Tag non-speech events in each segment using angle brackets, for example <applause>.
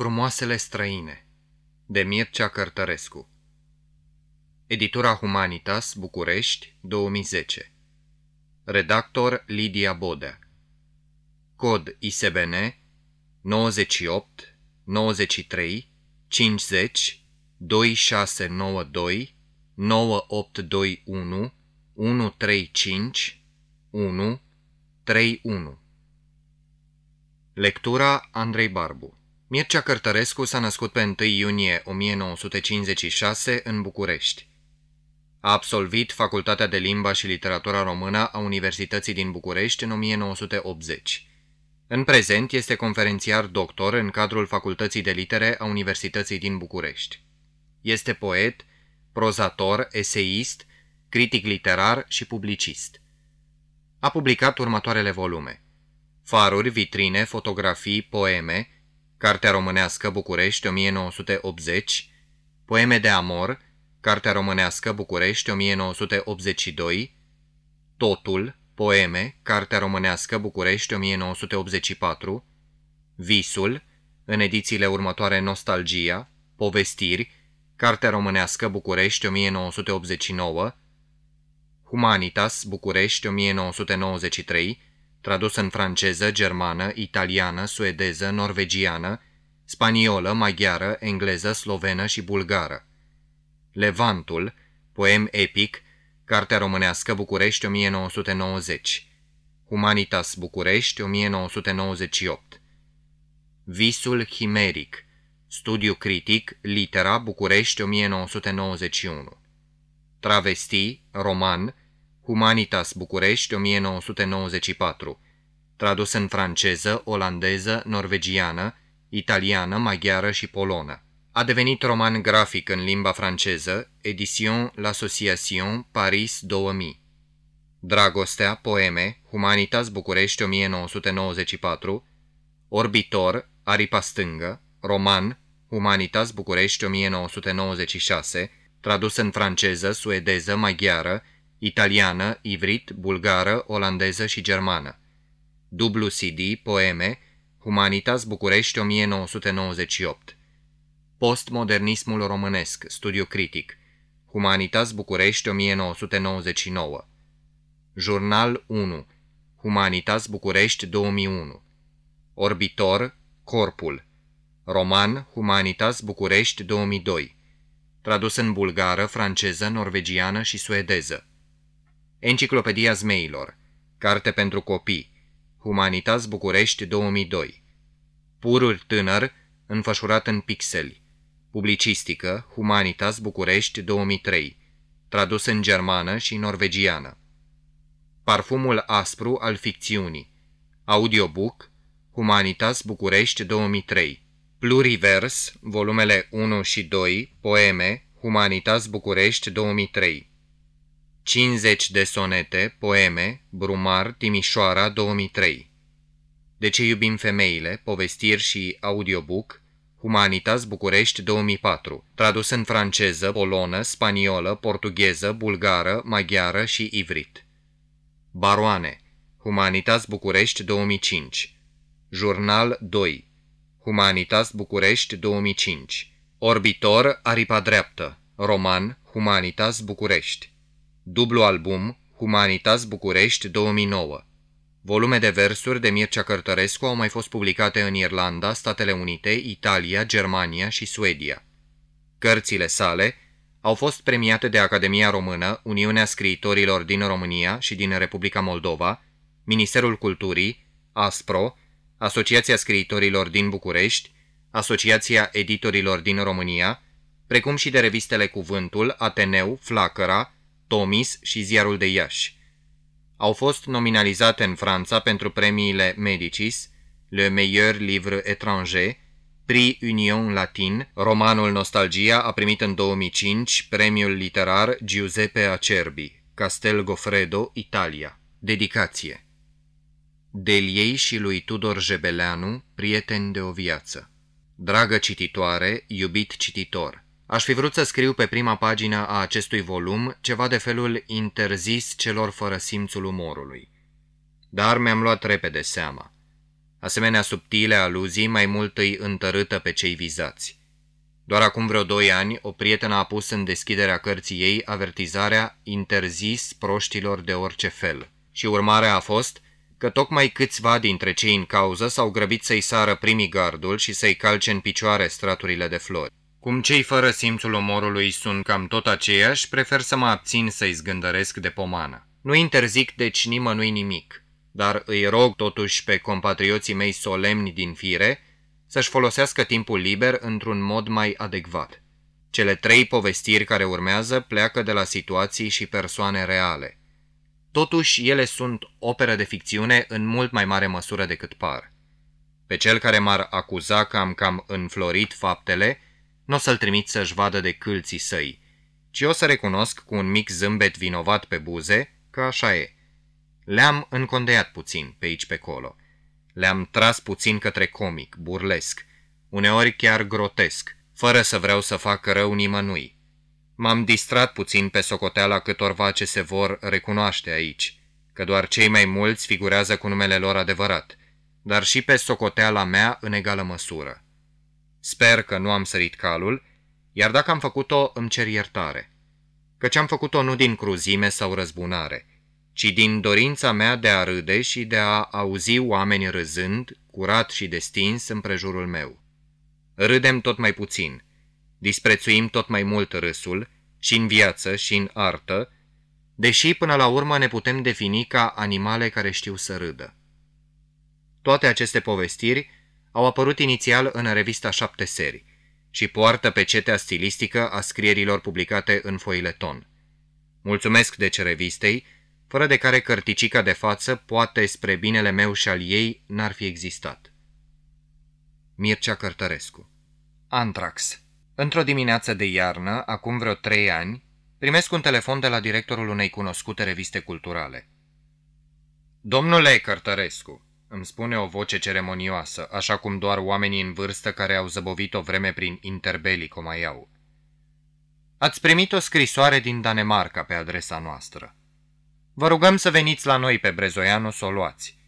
Frumoasele străine de Mircea Cărtărescu. Editura Humanitas, București, 2010 Redactor Lidia Bodea. Cod ISBN 98 93 50 2692 9821 135 1 31 Lectura Andrei Barbu Mircea Cărtărescu s-a născut pe 1 iunie 1956 în București. A absolvit Facultatea de Limba și Literatura Română a Universității din București în 1980. În prezent este conferențiar doctor în cadrul Facultății de Litere a Universității din București. Este poet, prozator, eseist, critic literar și publicist. A publicat următoarele volume. Faruri, vitrine, fotografii, poeme, Cartea românească București 1980, Poeme de amor, Cartea românească București 1982, Totul, Poeme, Cartea românească București 1984, Visul, în edițiile următoare Nostalgia, Povestiri, Cartea românească București 1989, Humanitas București 1993, tradus în franceză, germană, italiană, suedeză, norvegiană, spaniolă, maghiară, engleză, slovenă și bulgară. Levantul, poem epic, Cartea românească București 1990. Humanitas București 1998. Visul chimeric. Studiu critic, litera București 1991. Travesti, roman, Humanitas București 1994, tradus în franceză, olandeză, norvegiană, italiană, maghiară și polonă. A devenit roman grafic în limba franceză, Edition L'Association Paris 2000. Dragostea, poeme, Humanitas București 1994, Orbitor, Aripa stângă, roman, Humanitas București 1996, tradus în franceză, suedeză, maghiară, italiană, ivrit, bulgară, olandeză și germană. Dublu CD, poeme, Humanitas București 1998. Postmodernismul românesc, studiu critic. Humanitas București 1999. Jurnal 1. Humanitas București 2001. Orbitor, Corpul. Roman Humanitas București 2002. Tradus în bulgară, franceză, norvegiană și suedeză. Enciclopedia Zmeilor. Carte pentru copii. Humanitas București 2002 Pururi tânăr, înfășurat în pixeli. Publicistică Humanitas București 2003 Tradus în germană și norvegiană. Parfumul aspru al ficțiunii. Audiobook Humanitas București 2003 Plurivers, volumele 1 și 2, poeme, Humanitas București 2003 50 de sonete, poeme, Brumar, Timișoara, 2003 De ce iubim femeile, povestiri și audiobook, Humanitas București 2004, tradus în franceză, polonă, spaniolă, portugheză, bulgară, maghiară și ivrit. Baroane, Humanitas București 2005 Jurnal 2 Humanitas București 2005 Orbitor, aripa dreaptă. Roman, Humanitas București Dublu album Humanitas București 2009 Volume de versuri de Mircea Cărtărescu au mai fost publicate în Irlanda, Statele Unite, Italia, Germania și Suedia. Cărțile sale au fost premiate de Academia Română, Uniunea Scriitorilor din România și din Republica Moldova, Ministerul Culturii, ASPRO, Asociația Scriitorilor din București, Asociația Editorilor din România, precum și de revistele Cuvântul, Ateneu, Flacăra, Tomis și Ziarul de Iași. Au fost nominalizate în Franța pentru premiile Medicis, Le Meilleur Livre Étranger, Prix Union Latin, romanul Nostalgia a primit în 2005 premiul literar Giuseppe Acerbi, Castel Goffredo, Italia. Dedicație Deliei și lui Tudor Jebeleanu, prieteni de o viață. Dragă cititoare, iubit cititor, Aș fi vrut să scriu pe prima pagină a acestui volum ceva de felul interzis celor fără simțul umorului. Dar mi-am luat repede seama. Asemenea subtile aluzii mai mult îi întărâtă pe cei vizați. Doar acum vreo doi ani, o prietenă a pus în deschiderea cărții ei avertizarea interzis proștilor de orice fel. Și urmarea a fost că tocmai câțiva dintre cei în cauză s-au grăbit să-i sară primii gardul și să-i calce în picioare straturile de flori. Cum cei fără simțul omorului sunt cam tot aceiași, prefer să mă abțin să-i zgândăresc de pomană. Nu interzic deci nimănui nimic, dar îi rog totuși pe compatrioții mei solemni din fire să-și folosească timpul liber într-un mod mai adecvat. Cele trei povestiri care urmează pleacă de la situații și persoane reale. Totuși, ele sunt opere de ficțiune în mult mai mare măsură decât par. Pe cel care m-ar acuza că am cam înflorit faptele, nu o să-l trimit să-și vadă de câlții săi, ci o să recunosc cu un mic zâmbet vinovat pe buze că așa e. Le-am încondeiat puțin pe aici pe colo. Le-am tras puțin către comic, burlesc, uneori chiar grotesc, fără să vreau să fac rău nimănui. M-am distrat puțin pe socoteala câtorva ce se vor recunoaște aici, că doar cei mai mulți figurează cu numele lor adevărat, dar și pe socoteala mea în egală măsură. Sper că nu am sărit calul, iar dacă am făcut-o, îmi cer iertare. Căci am făcut-o nu din cruzime sau răzbunare, ci din dorința mea de a râde și de a auzi oameni râzând, curat și destins împrejurul meu. Râdem tot mai puțin, disprețuim tot mai mult râsul, și în viață și în artă, deși până la urmă ne putem defini ca animale care știu să râdă. Toate aceste povestiri au apărut inițial în revista Șapte Seri și poartă pe cetea stilistică a scrierilor publicate în foileton. Mulțumesc deci revistei, fără de care cărticica de față, poate spre binele meu și al ei, n-ar fi existat. Mircea Cărtărescu Antrax Într-o dimineață de iarnă, acum vreo trei ani, primesc un telefon de la directorul unei cunoscute reviste culturale. Domnule Cărtărescu, îmi spune o voce ceremonioasă, așa cum doar oamenii în vârstă care au zăbovit o vreme prin interbelic mai au. Ați primit o scrisoare din Danemarca pe adresa noastră. Vă rugăm să veniți la noi pe Brezoianu să o luați.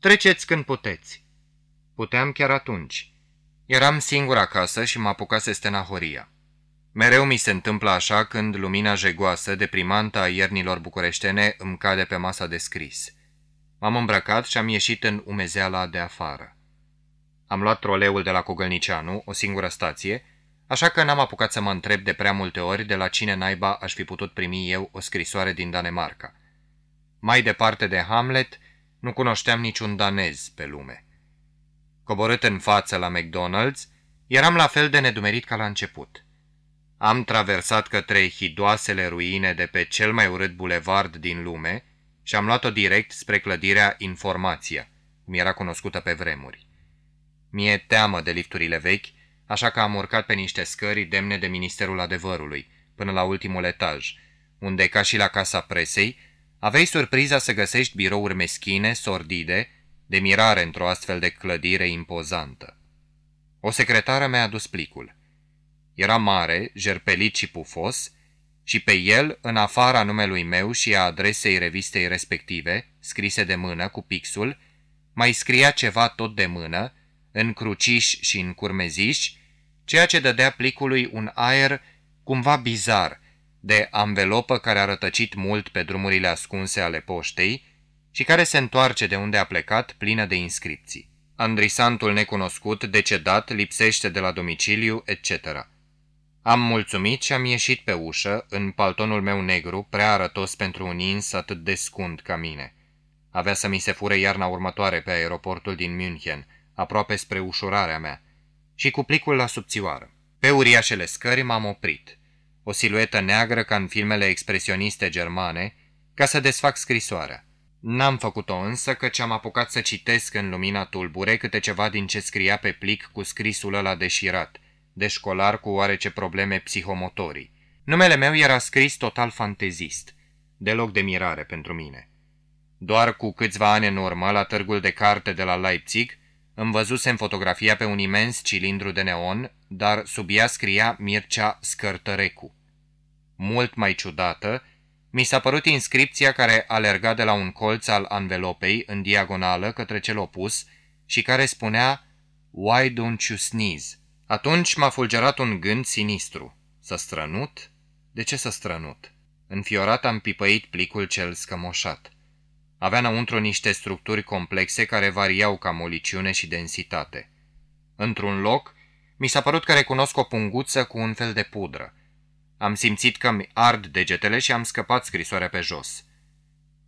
Treceți când puteți. Puteam chiar atunci. Eram singur acasă și mă apucase stenahoria. Mereu mi se întâmplă așa când lumina jegoasă, deprimantă a iernilor bucureștene, îmi cade pe masa de scris. M-am îmbrăcat și am ieșit în umezeala de afară. Am luat troleul de la Cogălnicianu, o singură stație, așa că n-am apucat să mă întreb de prea multe ori de la cine naiba aș fi putut primi eu o scrisoare din Danemarca. Mai departe de Hamlet, nu cunoșteam niciun danez pe lume. Coborât în față la McDonald's, eram la fel de nedumerit ca la început. Am traversat către hidoasele ruine de pe cel mai urât bulevard din lume și am luat-o direct spre clădirea Informația, cum era cunoscută pe vremuri. Mie teamă de lifturile vechi, așa că am urcat pe niște scări demne de Ministerul Adevărului, până la ultimul etaj, unde, ca și la casa presei, aveai surpriza să găsești birouri meschine, sordide, de mirare într-o astfel de clădire impozantă. O secretară mi-a adus plicul. Era mare, jerpelit și pufos, și pe el, în afara numelui meu și a adresei revistei respective, scrise de mână cu pixul, mai scria ceva tot de mână, în cruciș și în curmeziș, ceea ce dădea plicului un aer cumva bizar, de anvelopă care a rătăcit mult pe drumurile ascunse ale poștei și care se întoarce de unde a plecat plină de inscripții. Andrisantul necunoscut, decedat, lipsește de la domiciliu, etc. Am mulțumit și am ieșit pe ușă, în paltonul meu negru, prea arătos pentru un ins atât de scund ca mine. Avea să mi se fure iarna următoare pe aeroportul din München, aproape spre ușurarea mea, și cu plicul la subțioară. Pe uriașele scări m-am oprit. O siluetă neagră ca în filmele expresioniste germane, ca să desfac scrisoarea. N-am făcut-o însă, căci am apucat să citesc în lumina tulbure câte ceva din ce scria pe plic cu scrisul ăla deșirat, de școlar cu oarece probleme psihomotorii. Numele meu era scris total fantezist, deloc de mirare pentru mine. Doar cu câțiva ani în urmă, la târgul de carte de la Leipzig, îmi văzusem fotografia pe un imens cilindru de neon, dar sub ea scria Mircea Scărtărecu. Mult mai ciudată, mi s-a părut inscripția care alerga de la un colț al anvelopei în diagonală către cel opus și care spunea Why don't you sneeze? Atunci m-a fulgerat un gând sinistru. Să strănut? De ce să strănut? Înfiorat am pipăit plicul cel scămoșat. Avea înăuntru niște structuri complexe care variau ca moliciune și densitate. Într-un loc, mi s-a părut că recunosc o punguță cu un fel de pudră. Am simțit că mi ard degetele și am scăpat scrisoarea pe jos.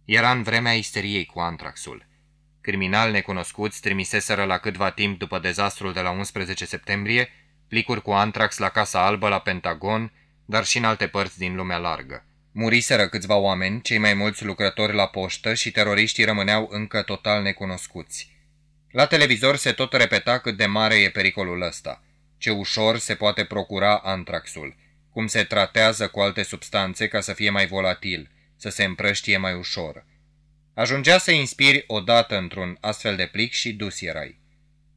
Era în vremea isteriei cu antraxul. Criminali necunoscuți trimiseseră la câtva timp după dezastrul de la 11 septembrie plicuri cu antrax la Casa Albă, la Pentagon, dar și în alte părți din lumea largă. Muriseră câțiva oameni, cei mai mulți lucrători la poștă și teroriștii rămâneau încă total necunoscuți. La televizor se tot repeta cât de mare e pericolul ăsta, ce ușor se poate procura antraxul, cum se tratează cu alte substanțe ca să fie mai volatil, să se împrăștie mai ușor. Ajungea să inspiri odată într-un astfel de plic și dus erai.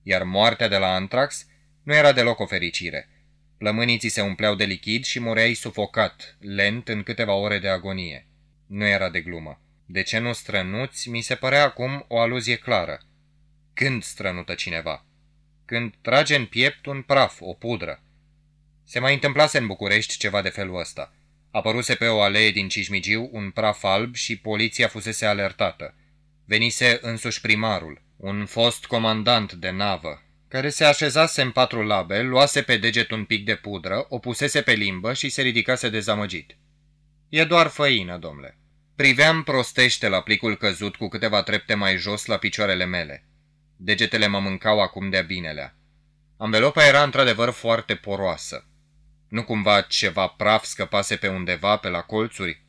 Iar moartea de la antrax nu era deloc o fericire. Plămânii ți se umpleau de lichid și mureai sufocat, lent, în câteva ore de agonie. Nu era de glumă. De ce nu strănuți, mi se părea acum o aluzie clară. Când strănută cineva? Când trage în piept un praf, o pudră. Se mai întâmplase în București ceva de felul ăsta. Apăruse pe o alee din Cismigiu un praf alb și poliția fusese alertată. Venise însuși primarul, un fost comandant de navă, care se așezase în patru labe, luase pe deget un pic de pudră, o pusese pe limbă și se ridicase dezamăgit. E doar făină, domnule. Priveam prostește la plicul căzut cu câteva trepte mai jos la picioarele mele. Degetele mă mâncau acum de-a binelea. Anvelopa era într-adevăr foarte poroasă. Nu cumva ceva praf scăpase pe undeva, pe la colțuri?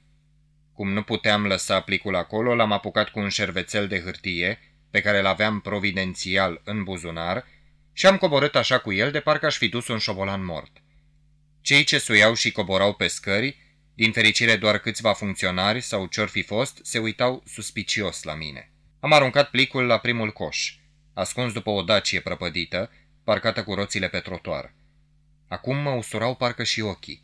Cum nu puteam lăsa plicul acolo, l-am apucat cu un șervețel de hârtie, pe care l-aveam providențial în buzunar, și am coborât așa cu el de parcă aș fi dus un șobolan mort. Cei ce suiau și coborau pe scări, din fericire doar câțiva funcționari sau ce fi fost, se uitau suspicios la mine. Am aruncat plicul la primul coș, ascuns după o dacie prăpădită, parcată cu roțile pe trotuar. Acum mă usurau parcă și ochii.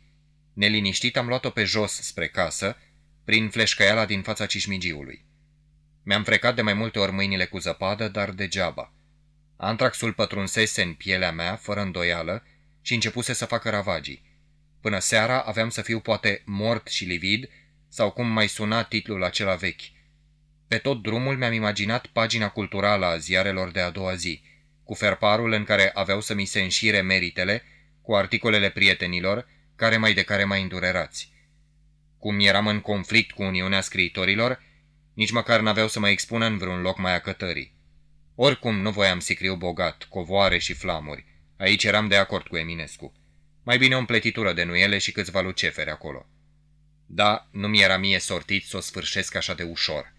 Neliniștit am luat-o pe jos spre casă, prin fleșcăiala din fața cișmigiului. Mi-am frecat de mai multe ori mâinile cu zăpadă, dar degeaba. Antraxul pătrunsese în pielea mea, fără îndoială, și începuse să facă ravagii. Până seara aveam să fiu poate mort și livid, sau cum mai suna titlul acela vechi. Pe tot drumul mi-am imaginat pagina culturală a ziarelor de a doua zi, cu ferparul în care aveau să mi se înșire meritele, cu articolele prietenilor, care mai de care mai îndurerați. Cum eram în conflict cu Uniunea Scriitorilor, nici măcar n-aveau să mă expună în vreun loc mai acătării. Oricum nu voiam sicriu bogat, covoare și flamuri. Aici eram de acord cu Eminescu. Mai bine o împletitură de nuiele și câțiva luceferi acolo. Da, nu mi era mie sortit să o sfârșesc așa de ușor.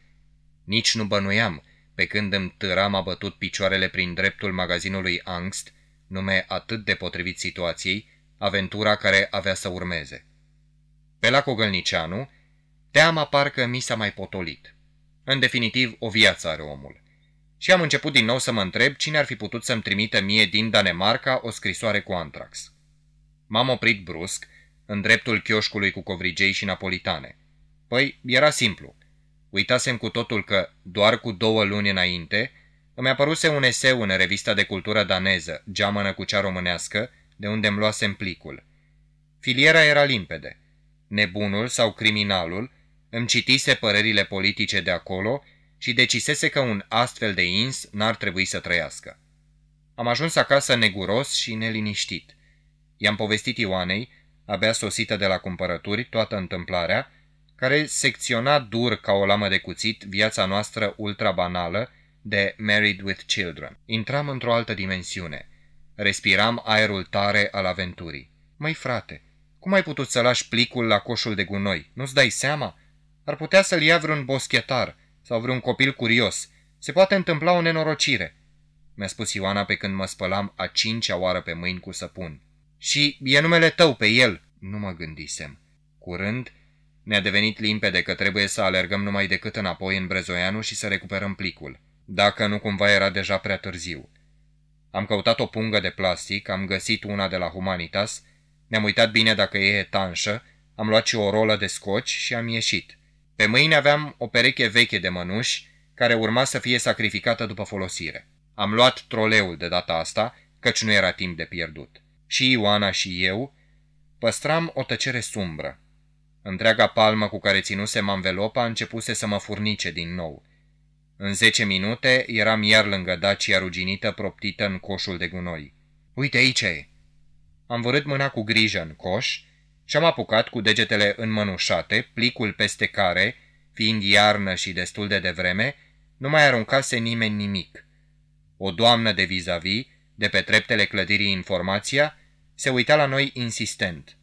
Nici nu bănuiam, pe când îmi târam abătut picioarele prin dreptul magazinului Angst, nume atât de potrivit situației, aventura care avea să urmeze. Pe la Cogălnicianu, teama parcă mi s-a mai potolit. În definitiv, o viață are omul și am început din nou să mă întreb cine ar fi putut să-mi trimită mie din Danemarca o scrisoare cu antrax. M-am oprit brusc, în dreptul chioșcului cu covrigei și napolitane. Păi, era simplu. Uitasem cu totul că, doar cu două luni înainte, îmi apăruse un eseu în revista de cultură daneză, geamănă cu cea românească, de unde îmi luasem plicul. Filiera era limpede. Nebunul sau criminalul îmi citise părerile politice de acolo și decisese că un astfel de ins n-ar trebui să trăiască. Am ajuns acasă neguros și neliniștit. I-am povestit Ioanei, abia sosită de la cumpărături, toată întâmplarea, care secționa dur ca o lamă de cuțit viața noastră ultra-banală de Married with Children. Intram într-o altă dimensiune. Respiram aerul tare al aventurii. Măi, frate, cum ai putut să lași plicul la coșul de gunoi? Nu-ți dai seama? Ar putea să-l ia vreun boschetar sau vreun copil curios. Se poate întâmpla o nenorocire, mi-a spus Ioana pe când mă spălam a cincea oară pe mâini cu săpun. Și e numele tău pe el, nu mă gândisem. Curând, ne-a devenit limpede că trebuie să alergăm numai decât înapoi în Brezoianu și să recuperăm plicul, dacă nu cumva era deja prea târziu. Am căutat o pungă de plastic, am găsit una de la Humanitas, ne-am uitat bine dacă e etanșă, am luat și o rolă de scoci și am ieșit. Pe mâine aveam o pereche veche de mănuși, care urma să fie sacrificată după folosire. Am luat troleul de data asta, căci nu era timp de pierdut. Și Ioana și eu păstram o tăcere sumbră. Întreaga palmă cu care ținusem anvelopa începuse să mă furnice din nou. În zece minute eram iar lângă Dacia ruginită proptită în coșul de gunoi. Uite aici e! Am vărât mâna cu grijă în coș și am apucat cu degetele înmănușate plicul peste care, fiind iarnă și destul de devreme, nu mai aruncase nimeni nimic. O doamnă de vis-a-vis, -vis, de pe treptele clădirii Informația, se uita la noi insistent.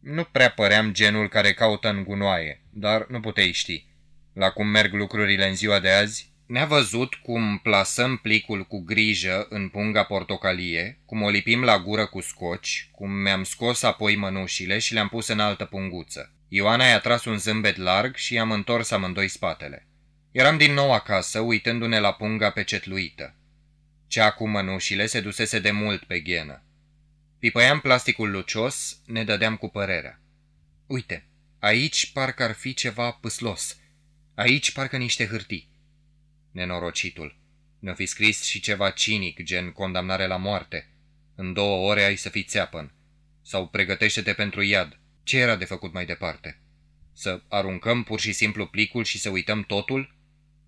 Nu prea păream genul care caută în gunoaie, dar nu puteai ști. La cum merg lucrurile în ziua de azi, ne-a văzut cum plasăm plicul cu grijă în punga portocalie, cum o lipim la gură cu scoci, cum mi-am scos apoi mănușile și le-am pus în altă punguță. Ioana i-a tras un zâmbet larg și i-am întors amândoi spatele. Eram din nou acasă, uitându-ne la punga pecetluită. Cea cu mănușile se dusese de mult pe ghenă. Pipăiam plasticul lucios, ne dădeam cu părerea. Uite, aici parcă ar fi ceva pâslos. Aici parcă niște hârtii. Nenorocitul. Ne-o fi scris și ceva cinic, gen condamnare la moarte. În două ore ai să fii țeapăn. Sau pregătește-te pentru iad. Ce era de făcut mai departe? Să aruncăm pur și simplu plicul și să uităm totul?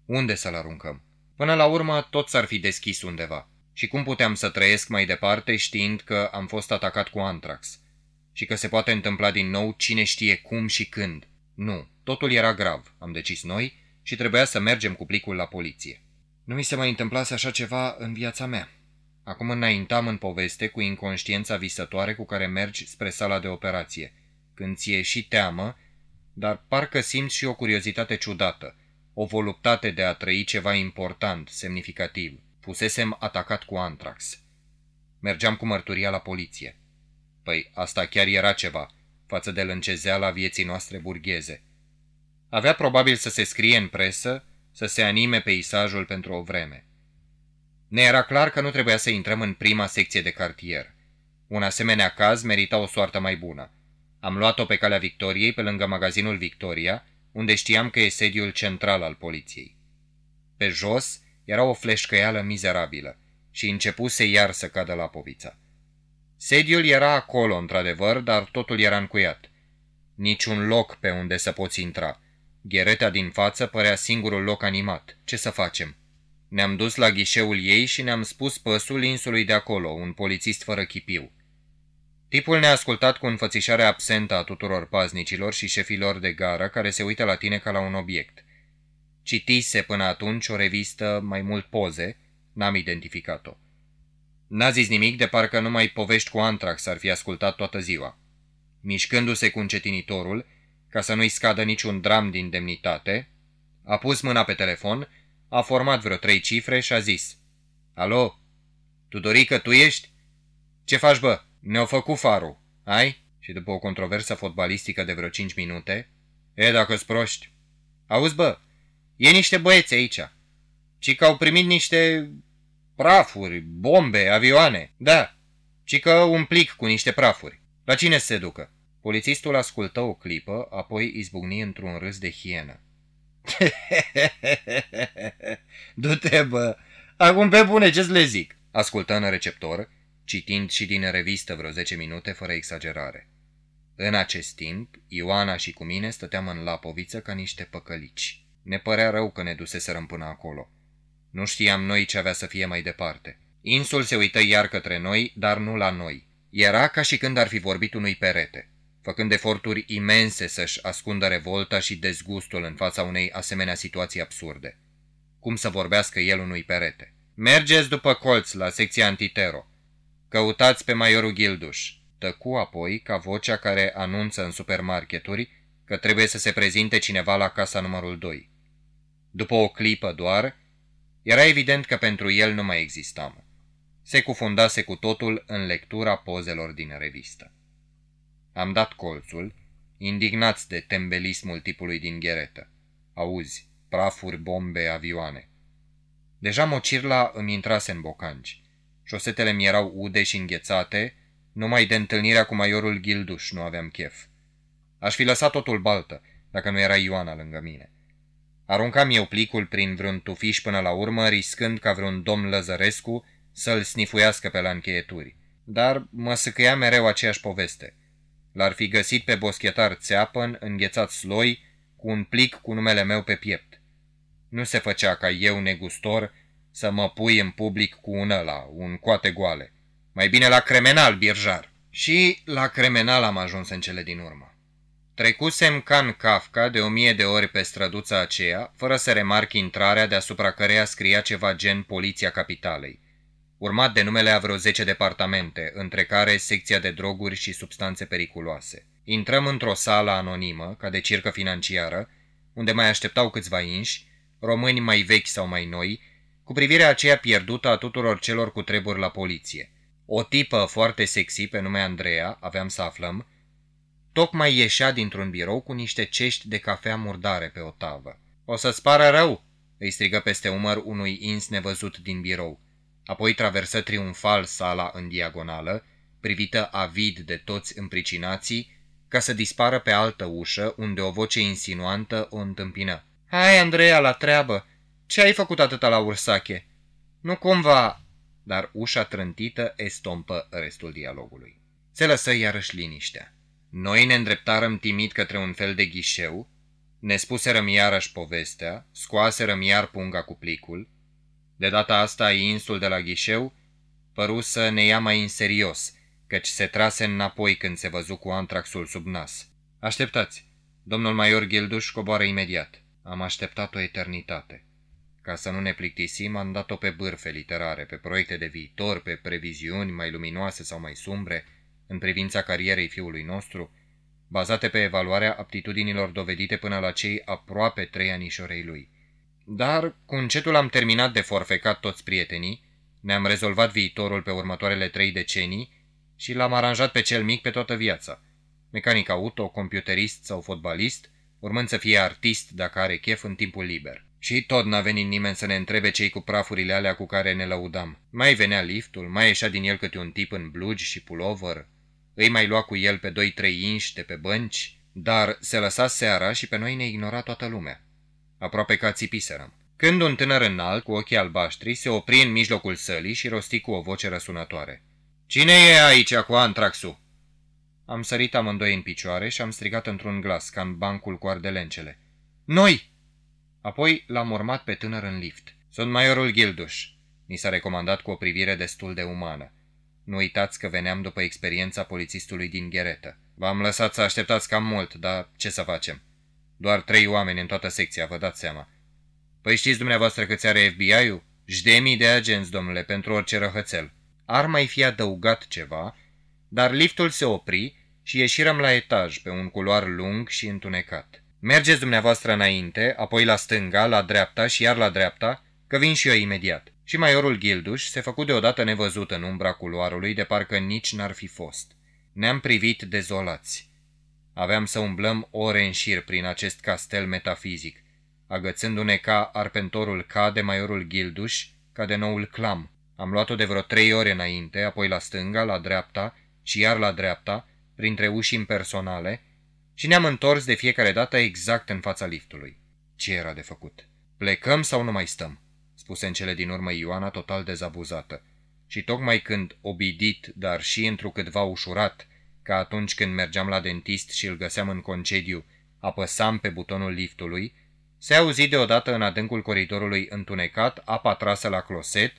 Unde să-l aruncăm? Până la urmă, tot s-ar fi deschis undeva. Și cum puteam să trăiesc mai departe știind că am fost atacat cu antrax? Și că se poate întâmpla din nou cine știe cum și când? Nu, totul era grav, am decis noi, și trebuia să mergem cu plicul la poliție. Nu mi se mai întâmplase așa ceva în viața mea. Acum înaintam în poveste cu inconștiența visătoare cu care mergi spre sala de operație, când ți-e și teamă, dar parcă simți și o curiozitate ciudată, o voluptate de a trăi ceva important, semnificativ. Fusesem atacat cu antrax. Mergeam cu mărturia la poliție. Păi, asta chiar era ceva, față de lâncezeala vieții noastre burgheze. Avea probabil să se scrie în presă, să se anime peisajul pentru o vreme. Ne era clar că nu trebuia să intrăm în prima secție de cartier. Un asemenea caz merita o soartă mai bună. Am luat-o pe calea Victoriei, pe lângă magazinul Victoria, unde știam că e sediul central al poliției. Pe jos era o fleșcăială mizerabilă și începuse iar să cadă la povița. Sediul era acolo, într-adevăr, dar totul era încuiat. Niciun loc pe unde să poți intra. Ghereta din față părea singurul loc animat. Ce să facem? Ne-am dus la ghișeul ei și ne-am spus păsul insului de acolo, un polițist fără chipiu. Tipul ne-a ascultat cu înfățișarea absentă a tuturor paznicilor și șefilor de gară care se uită la tine ca la un obiect. Citise până atunci o revistă mai mult poze, n-am identificat-o. N-a zis nimic de parcă numai povești cu antrax ar fi ascultat toată ziua. Mișcându-se cu încetinitorul, ca să nu-i scadă niciun dram din demnitate, a pus mâna pe telefon, a format vreo trei cifre și a zis Alo, Tudorică, tu ești? Ce faci, bă? Ne-au făcut farul, ai?" Și după o controversă fotbalistică de vreo cinci minute, E, dacă-s proști. Auzi, bă, e niște băieți aici, ci că au primit niște prafuri, bombe, avioane. Da, ci că un plic cu niște prafuri. La cine se ducă? Polițistul ascultă o clipă, apoi izbucni într-un râs de hienă. <laughs> Du-te, bă! Acum pe bune, ce-ți le zic? Ascultă în receptor, citind și din revistă vreo 10 minute fără exagerare. În acest timp, Ioana și cu mine stăteam în lapoviță ca niște păcălici. Ne părea rău că ne duseserăm până acolo. Nu știam noi ce avea să fie mai departe. Insul se uită iar către noi, dar nu la noi. Era ca și când ar fi vorbit unui perete, făcând eforturi imense să-și ascundă revolta și dezgustul în fața unei asemenea situații absurde. Cum să vorbească el unui perete? Mergeți după colț la secția antitero. Căutați pe maiorul Gilduș. Tăcu apoi ca vocea care anunță în supermarketuri că trebuie să se prezinte cineva la casa numărul 2. După o clipă doar, era evident că pentru el nu mai existam. Se cufundase cu totul în lectura pozelor din revistă. Am dat colțul, indignați de tembelismul tipului din gheretă. Auzi, prafuri, bombe, avioane. Deja mocirla îmi intrase în bocanci. Șosetele mi erau ude și înghețate, numai de întâlnirea cu maiorul Gilduș nu aveam chef. Aș fi lăsat totul baltă, dacă nu era Ioana lângă mine. Aruncam eu plicul prin vreun tufiș până la urmă, riscând ca vreun domn Lăzărescu să-l snifuiască pe la încheieturi. Dar mă săcăia mereu aceeași poveste. L-ar fi găsit pe boschetar țeapăn, înghețat sloi, cu un plic cu numele meu pe piept. Nu se făcea ca eu, negustor, să mă pui în public cu un ăla, un coate goale. Mai bine la cremenal, birjar. Și la cremenal am ajuns în cele din urmă. Trecusem ca în Kafka de o mie de ori pe străduța aceea, fără să remarc intrarea deasupra căreia scria ceva gen Poliția Capitalei, urmat de numele a vreo 10 departamente, între care secția de droguri și substanțe periculoase. Intrăm într-o sală anonimă, ca de circă financiară, unde mai așteptau câțiva inși, români mai vechi sau mai noi, cu privirea aceea pierdută a tuturor celor cu treburi la poliție. O tipă foarte sexy pe nume Andreea, aveam să aflăm, tocmai ieșea dintr-un birou cu niște cești de cafea murdare pe o tavă. O să-ți pară rău!" îi strigă peste umăr unui ins nevăzut din birou. Apoi traversă triumfal sala în diagonală, privită avid de toți împricinații, ca să dispară pe altă ușă, unde o voce insinuantă o întâmpină. Hai, Andreea, la treabă! Ce ai făcut atâta la ursache? Nu cumva... Dar ușa trântită estompă restul dialogului. Se lăsă iarăși liniștea. Noi ne îndreptarăm timid către un fel de ghișeu, ne spuserăm iarăși povestea, scoaserăm iar punga cu plicul. De data asta, insul de la ghișeu păru să ne ia mai în serios, căci se trase înapoi când se văzu cu antraxul sub nas. Așteptați! Domnul Maior Gilduș coboară imediat. Am așteptat o eternitate. Ca să nu ne plictisim, am dat-o pe bârfe literare, pe proiecte de viitor, pe previziuni mai luminoase sau mai sumbre, în privința carierei fiului nostru, bazate pe evaluarea aptitudinilor dovedite până la cei aproape trei anișorei lui. Dar, cu încetul am terminat de forfecat toți prietenii, ne-am rezolvat viitorul pe următoarele trei decenii și l-am aranjat pe cel mic pe toată viața. Mecanic auto, computerist sau fotbalist, urmând să fie artist dacă are chef în timpul liber. Și tot n-a venit nimeni să ne întrebe cei cu prafurile alea cu care ne lăudam. Mai venea liftul, mai ieșea din el câte un tip în blugi și pulover, îi mai lua cu el pe doi-trei inși de pe bănci, dar se lăsa seara și pe noi ne ignora toată lumea. Aproape ca țipiserăm. Când un tânăr înalt, cu ochii albaștri, se opri în mijlocul sălii și rosti cu o voce răsunătoare. Cine e aici cu antraxul?" Am sărit amândoi în picioare și am strigat într-un glas, ca în bancul cu ardelencele. Noi! Apoi l-am urmat pe tânăr în lift. Sunt maiorul Gilduș. Ni s-a recomandat cu o privire destul de umană. Nu uitați că veneam după experiența polițistului din Gheretă. V-am lăsat să așteptați cam mult, dar ce să facem? Doar trei oameni în toată secția, vă dați seama. Păi știți dumneavoastră câți are FBI-ul? Jdemii de agenți, domnule, pentru orice răhățel. Ar mai fi adăugat ceva, dar liftul se opri și ieșirăm la etaj pe un culoar lung și întunecat. Mergeți dumneavoastră înainte, apoi la stânga, la dreapta și iar la dreapta, că vin și eu imediat. Și maiorul Gilduș se făcu deodată nevăzut în umbra culoarului, de parcă nici n-ar fi fost. Ne-am privit dezolați. Aveam să umblăm ore în șir prin acest castel metafizic, agățându-ne ca arpentorul ca de maiorul Gilduș, ca de noul clam. Am luat-o de vreo trei ore înainte, apoi la stânga, la dreapta și iar la dreapta, printre uși impersonale, și ne-am întors de fiecare dată exact în fața liftului. Ce era de făcut? Plecăm sau nu mai stăm? spuse în cele din urmă Ioana total dezabuzată. Și tocmai când, obidit, dar și întrucâtva ușurat, ca atunci când mergeam la dentist și îl găseam în concediu, apăsam pe butonul liftului, se auzi deodată în adâncul coridorului întunecat apa trasă la closet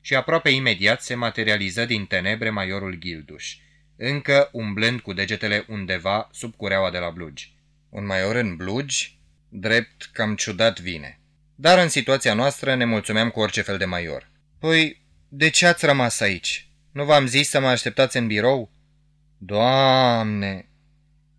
și aproape imediat se materializă din tenebre maiorul Gilduș, încă umblând cu degetele undeva sub cureaua de la blugi. Un maior în blugi, drept cam ciudat vine. Dar în situația noastră ne mulțumeam cu orice fel de maior. Păi, de ce ați rămas aici? Nu v-am zis să mă așteptați în birou? Doamne!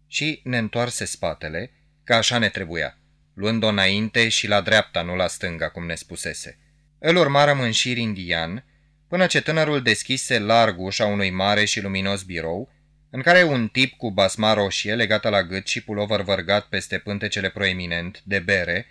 Și ne întoarse spatele, că așa ne trebuia, luând-o înainte și la dreapta, nu la stânga, cum ne spusese. Îl urmarăm în șir indian, până ce tânărul deschise larg ușa unui mare și luminos birou, în care un tip cu basma roșie legată la gât și pulover vărgat peste pântecele proeminent de bere,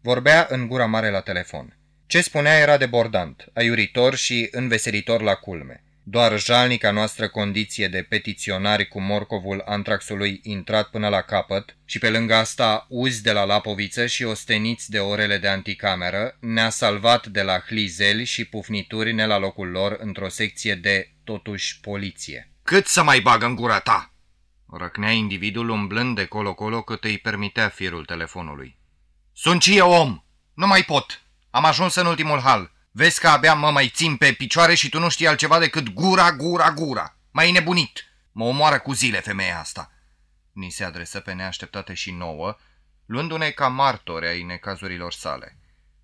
vorbea în gura mare la telefon. Ce spunea era debordant, aiuritor și înveselitor la culme. Doar jalnica noastră condiție de petiționari cu morcovul antraxului intrat până la capăt și pe lângă asta uzi de la lapoviță și osteniți de orele de anticameră ne-a salvat de la hlizeli și pufnituri ne la locul lor într-o secție de, totuși, poliție. Cât să mai bagă în gura ta? Răcnea individul umblând de colo-colo cât îi permitea firul telefonului. Sunt și eu om! Nu mai pot! Am ajuns în ultimul hal. Vezi că abia mă mai țin pe picioare și tu nu știi altceva decât gura, gura, gura. Mai nebunit. Mă omoară cu zile femeia asta. Ni se adresă pe neașteptate și nouă, luându-ne ca martori ai necazurilor sale.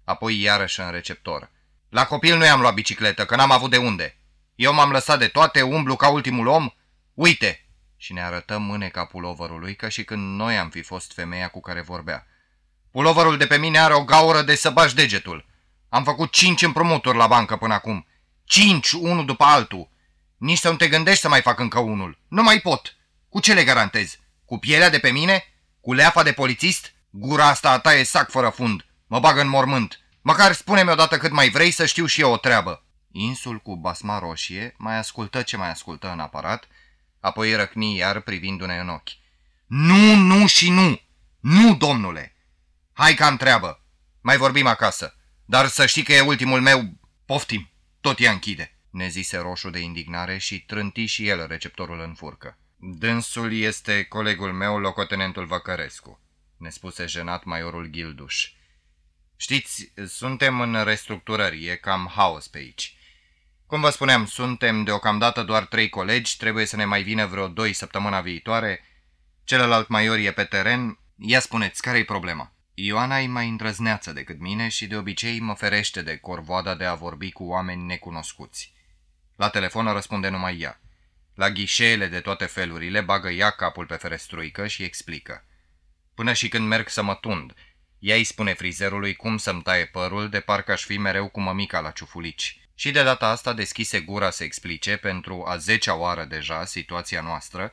Apoi iarăși în receptor. La copil nu i-am luat bicicletă, că n-am avut de unde. Eu m-am lăsat de toate, umblu ca ultimul om. Uite! Și ne arătă mâneca pulovărului ca și când noi am fi fost femeia cu care vorbea. Pulovărul de pe mine are o gaură de să bași degetul. Am făcut cinci împrumuturi la bancă până acum. Cinci, unul după altul. Nici să nu te gândești să mai fac încă unul. Nu mai pot. Cu ce le garantez? Cu pielea de pe mine? Cu leafa de polițist? Gura asta a ta e sac fără fund. Mă bag în mormânt. Măcar spune-mi odată cât mai vrei să știu și eu o treabă. Insul cu basma roșie mai ascultă ce mai ascultă în aparat, apoi răcni iar privindu-ne în ochi. Nu, nu și nu! Nu, domnule! Hai ca întreabă! Mai vorbim acasă. Dar să știi că e ultimul meu... Poftim, tot ea închide. Ne zise roșu de indignare și trânti și el receptorul în furcă. Dânsul este colegul meu, locotenentul Văcărescu, ne spuse jenat maiorul Gilduș. Știți, suntem în restructurări, e cam haos pe aici. Cum vă spuneam, suntem deocamdată doar trei colegi, trebuie să ne mai vină vreo doi săptămâna viitoare. Celălalt maior e pe teren. Ia spuneți, care-i problema? Ioana e mai îndrăzneață decât mine și de obicei mă ferește de corvoada de a vorbi cu oameni necunoscuți. La telefon răspunde numai ea. La ghișeele de toate felurile bagă ea capul pe ferestruică și explică. Până și când merg să mă tund, ea îi spune frizerului cum să-mi taie părul de parcă aș fi mereu cu mămica la ciufulici. Și de data asta deschise gura să explice, pentru a zecea oară deja, situația noastră,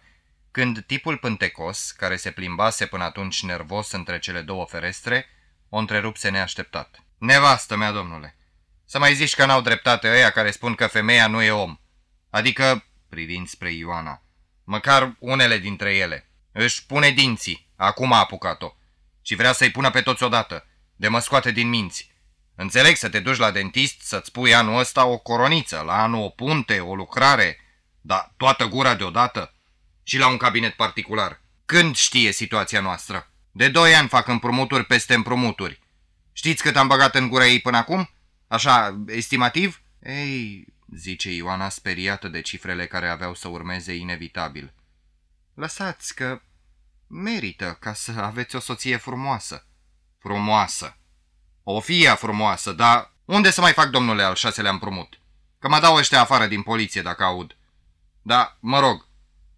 când tipul pântecos, care se plimbase până atunci nervos între cele două ferestre, o întrerupse neașteptat. Nevastă mea, domnule, să mai zici că n-au dreptate ăia care spun că femeia nu e om. Adică, privind spre Ioana, măcar unele dintre ele. Își pune dinții, acum a apucat-o, și vrea să-i pună pe toți odată, de mă scoate din minți. Înțeleg să te duci la dentist să-ți pui anul ăsta o coroniță, la anul o punte, o lucrare, dar toată gura deodată și la un cabinet particular. Când știe situația noastră? De doi ani fac împrumuturi peste împrumuturi. Știți cât am băgat în gura ei până acum? Așa, estimativ? Ei, zice Ioana speriată de cifrele care aveau să urmeze inevitabil. Lăsați că merită ca să aveți o soție frumoasă. Frumoasă. O fie frumoasă, dar unde să mai fac, domnule, al șaselea împrumut? Că mă dau ăștia afară din poliție dacă aud. Da, mă rog,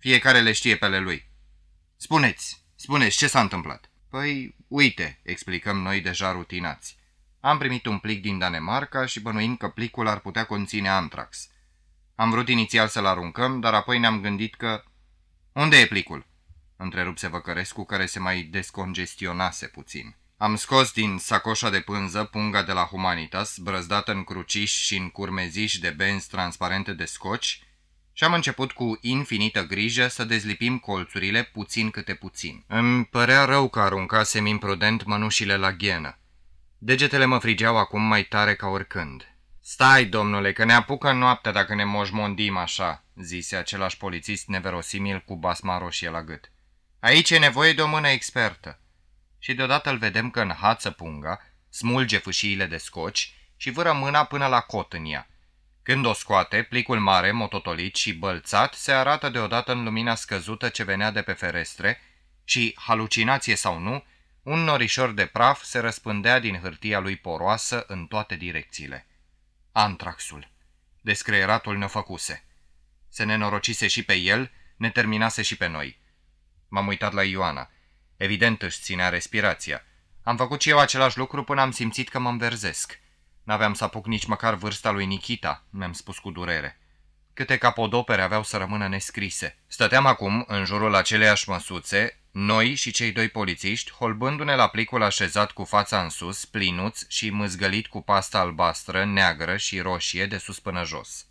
fiecare le știe pe ale lui. Spuneți, spuneți, ce s-a întâmplat? Păi, uite, explicăm noi deja rutinați. Am primit un plic din Danemarca și bănuim că plicul ar putea conține antrax. Am vrut inițial să-l aruncăm, dar apoi ne-am gândit că... Unde e plicul? Întrerupse Văcărescu, care se mai descongestionase puțin. Am scos din sacoșa de pânză punga de la Humanitas, brăzdată în cruciș și în curmeziș de benzi transparente de scoci, și am început cu infinită grijă să dezlipim colțurile puțin câte puțin. Îmi părea rău că aruncasem imprudent mănușile la ghenă. Degetele mă frigeau acum mai tare ca oricând. Stai, domnule, că ne apucă noaptea dacă ne moșmondim așa," zise același polițist neverosimil cu basma roșie la gât. Aici e nevoie de o mână expertă." Și deodată îl vedem că înhață punga, smulge fâșiile de scoci și vâră mâna până la cot în ea. Când o scoate, plicul mare, mototolit și bălțat se arată deodată în lumina scăzută ce venea de pe ferestre și, halucinație sau nu, un norișor de praf se răspândea din hârtia lui poroasă în toate direcțiile. Antraxul. Descreieratul ne făcuse. Se nenorocise și pe el, ne terminase și pe noi. M-am uitat la Ioana. Evident își ținea respirația. Am făcut și eu același lucru până am simțit că mă înverzesc. N-aveam să apuc nici măcar vârsta lui Nikita, mi-am spus cu durere. Câte capodopere aveau să rămână nescrise. Stăteam acum, în jurul aceleiași măsuțe, noi și cei doi polițiști, holbându-ne la plicul așezat cu fața în sus, plinuț și mâzgălit cu pasta albastră, neagră și roșie de sus până jos.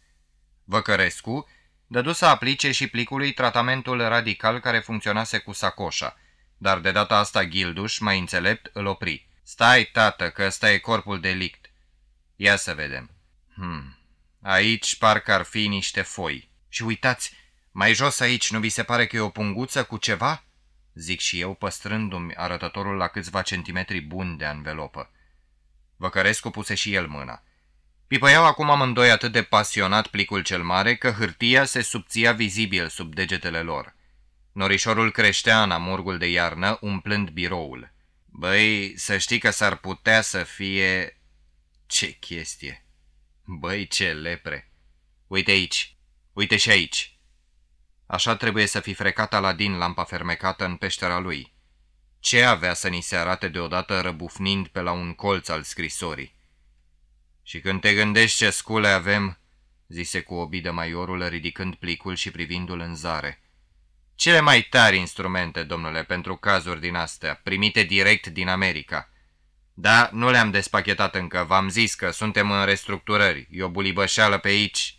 Văcărescu dădu să aplice și plicului tratamentul radical care funcționase cu sacoșa, dar de data asta Gilduș, mai înțelept, îl opri. Stai, tată, că ăsta e corpul delict. Ia să vedem. Hmm. Aici parcă ar fi niște foi. Și uitați, mai jos aici nu vi se pare că e o punguță cu ceva?" Zic și eu, păstrându-mi arătătorul la câțiva centimetri buni de anvelopă. Văcărescu puse și el mâna. Pipăiau acum amândoi atât de pasionat plicul cel mare că hârtia se subția vizibil sub degetele lor. Norișorul creștea în amurgul de iarnă, umplând biroul. Băi, să știi că s-ar putea să fie... Ce chestie! Băi, ce lepre! Uite aici! Uite și aici! Așa trebuie să fi frecat Aladin lampa fermecată în peștera lui. Ce avea să ni se arate deodată răbufnind pe la un colț al scrisorii? Și când te gândești ce scule avem, zise cu obidă maiorul ridicând plicul și privindu-l în zare. Cele mai tari instrumente, domnule, pentru cazuri din astea, primite direct din America. Da, nu le-am despachetat încă, v-am zis că suntem în restructurări, e o bulibășeală pe aici.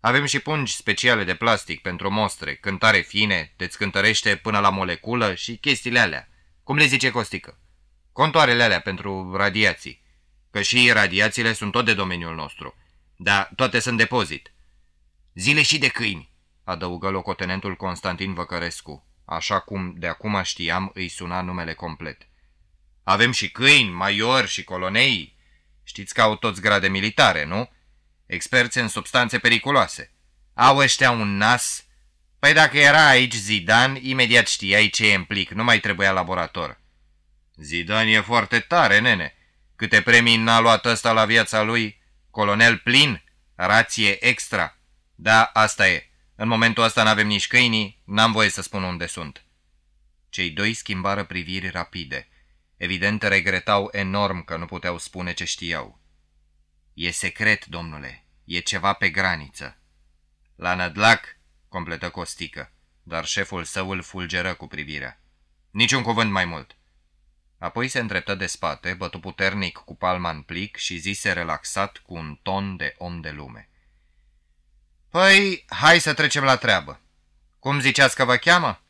Avem și pungi speciale de plastic pentru mostre, cântare fine, te cântărește până la moleculă și chestiile alea. Cum le zice Costică? Contoarele alea pentru radiații. Că și radiațiile sunt tot de domeniul nostru. Dar toate sunt depozit. Zile și de câini, adăugă locotenentul Constantin Văcărescu, așa cum de acum știam îi suna numele complet. Avem și câini, maiori și colonei. Știți că au toți grade militare, nu? Experți în substanțe periculoase. Au ăștia un nas... Păi dacă era aici Zidan, imediat știai ce implic, nu mai trebuia laborator. Zidan e foarte tare, nene. Câte premii n-a luat ăsta la viața lui? Colonel plin? Rație extra? Da, asta e. În momentul ăsta n-avem nici câinii, n-am voie să spun unde sunt. Cei doi schimbară priviri rapide. Evident, regretau enorm că nu puteau spune ce știau. E secret, domnule. E ceva pe graniță. La Nădlac, completă Costică, dar șeful său îl fulgeră cu privirea. Niciun cuvânt mai mult. Apoi se îndreptă de spate, bătu puternic cu palma în plic și zise relaxat cu un ton de om de lume. Păi, hai să trecem la treabă. Cum ziceați că vă cheamă?